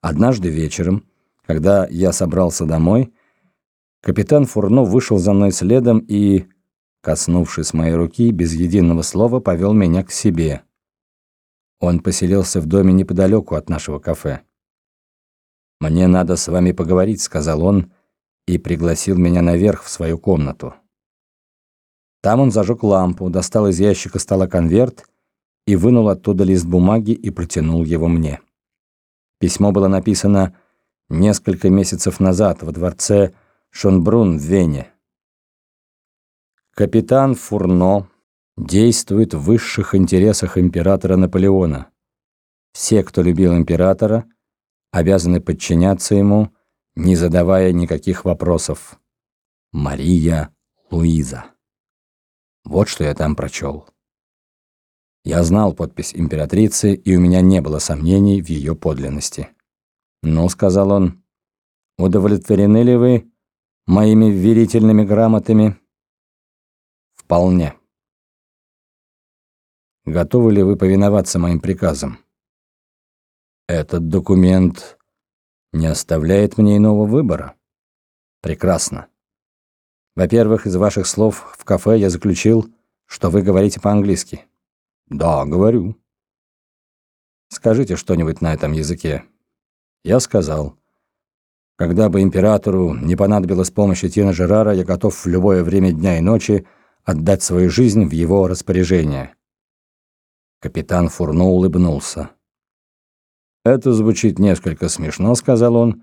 Однажды вечером, когда я собрался домой, капитан Фурно вышел за мной следом и, коснувшись моей руки, без единого слова повел меня к себе. Он поселился в доме неподалеку от нашего кафе. «Мне надо с вами поговорить», — сказал он, и пригласил меня наверх в свою комнату. Там он зажег лампу, достал из ящика стола конверт и вынул оттуда лист бумаги и протянул его мне. Письмо было написано несколько месяцев назад во дворце Шонбрун в Вене. Капитан Фурно действует в высших интересах императора Наполеона. Все, кто любил императора, обязаны подчиняться ему, не задавая никаких вопросов. Мария Луиза. Вот что я там прочел. Я знал подпись императрицы, и у меня не было сомнений в ее подлинности. «Ну», — сказал он, — «удовлетворены ли вы моими верительными грамотами?» «Вполне». «Готовы ли вы повиноваться моим приказам?» «Этот документ не оставляет мне иного выбора». «Прекрасно. Во-первых, из ваших слов в кафе я заключил, что вы говорите по-английски». Да, говорю. Скажите что-нибудь на этом языке. Я сказал. Когда бы императору не понадобилась помощь Этьена Жерара, я готов в любое время дня и ночи отдать свою жизнь в его распоряжение. Капитан Фурно улыбнулся. «Это звучит несколько смешно», — сказал он,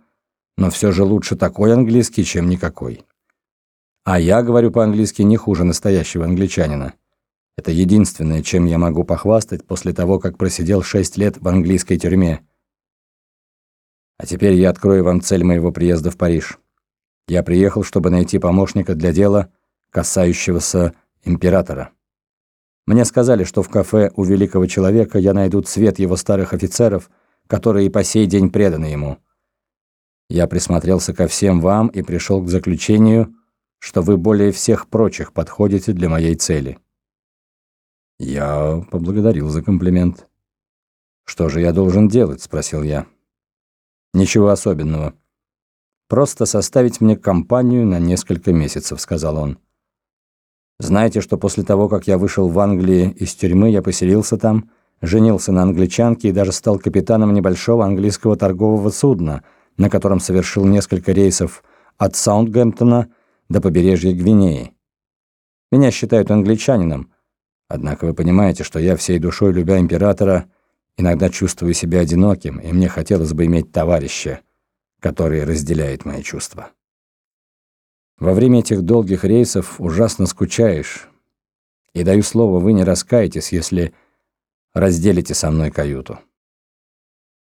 «но все же лучше такой английский, чем никакой. А я говорю по-английски не хуже настоящего англичанина. Это единственное, чем я могу похвастать после того, как просидел шесть лет в английской тюрьме. А теперь я открою вам цель моего приезда в Париж. Я приехал, чтобы найти помощника для дела, касающегося императора. Мне сказали, что в кафе у великого человека я найду цвет его старых офицеров, которые и по сей день преданы ему. Я присмотрелся ко всем вам и пришел к заключению, что вы более всех прочих подходите для моей цели. Я поблагодарил за комплимент. «Что же я должен делать?» – спросил я. «Ничего особенного. Просто составить мне компанию на несколько месяцев», – сказал он. «Знаете, что после того, как я вышел в Англии из тюрьмы, я поселился там, женился на англичанке и даже стал капитаном небольшого английского торгового судна, на котором совершил несколько рейсов от Саундгемптона до побережья Гвинеи. Меня считают англичанином, Однако вы понимаете, что я всей душой, любя императора, иногда чувствую себя одиноким, и мне хотелось бы иметь товарища, который разделяет мои чувства. Во время этих долгих рейсов ужасно скучаешь, и даю слово, вы не раскаетесь, если разделите со мной каюту.